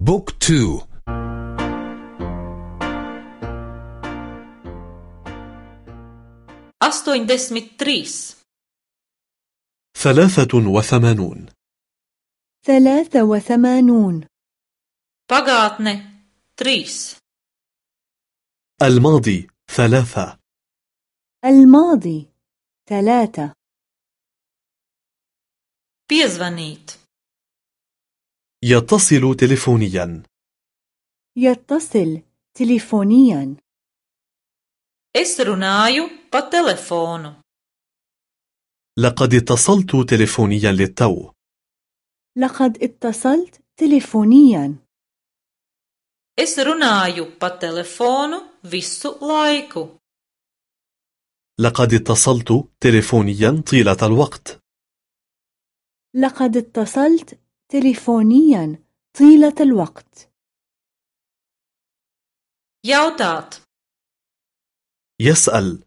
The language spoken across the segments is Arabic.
Book two. Astoņdesmit trīs. ثلاثة وثمانون. ثلاثة وثمانون. Pagātne trīs. الماضي ثلاثة. الماضي ثلاثة. Piezvanīt. يتصل تلفونيا يتصل تليفونيا. Es runāju pa telefonu. لقد اتصلت تلفونيا للتو. لقد اتصلت تليفونيا. Es runāju pa telefonu visu laiku. لقد اتصلت تلفونيا طيلة الوقت. لقد اتصلت تليفونيا طيلة الوقت. jautāt يسأل.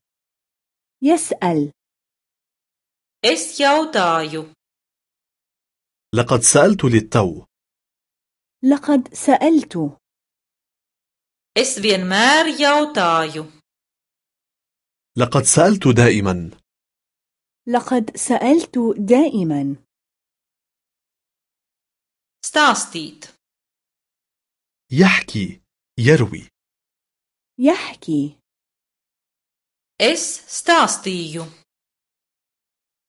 يسأل. es jautāju لقد سألت للتو. لقد سألت. es vienmēr jautāju لقد سألت دائما. لقد سألت دائما. Stāstīt. يحكي يروي يحكي es stāstīju.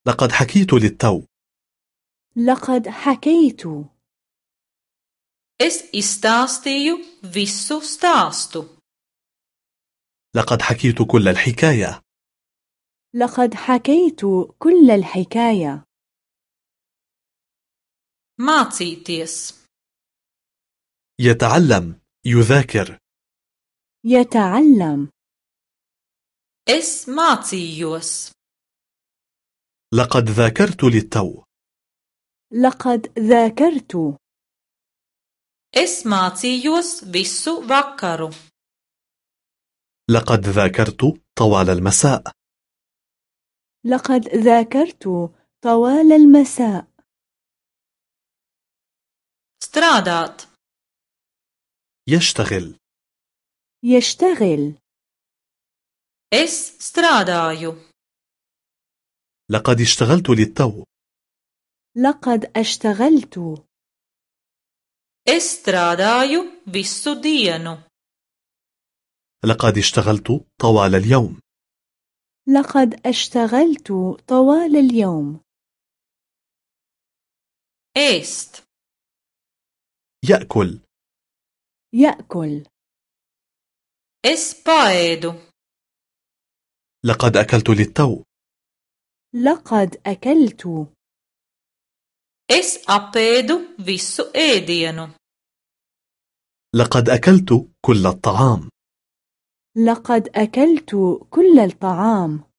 لقد حكيت للتو لقد حكيت es izstāstīju visu stāstu. لقد حكيت كل الحكاية لقد حكيت كل الحكاية mācīties. يتعلم يذاكر. يتعلم. Es mācījos. لقد ذاكرت للتو. لقد ذاكرت. Es mācījos visu vakaru. لقد ذاكرت طوال المساء. لقد ذاكرت طوال المساء. Strādāt. يشتغل يشتغل es strādāju. لقد اشتغلت للتو لقد اشتغلت es strādāju visu dienu. لقد اشتغلت طوال اليوم لقد اشتغلت طوال اليوم ēst يأكل. يأكل. Paēdu لقد أكلت للتو. لقد أكلت. Es apēdu visu ēdienu. لقد أكلت كل الطعام. لقد أكلت كل الطعام.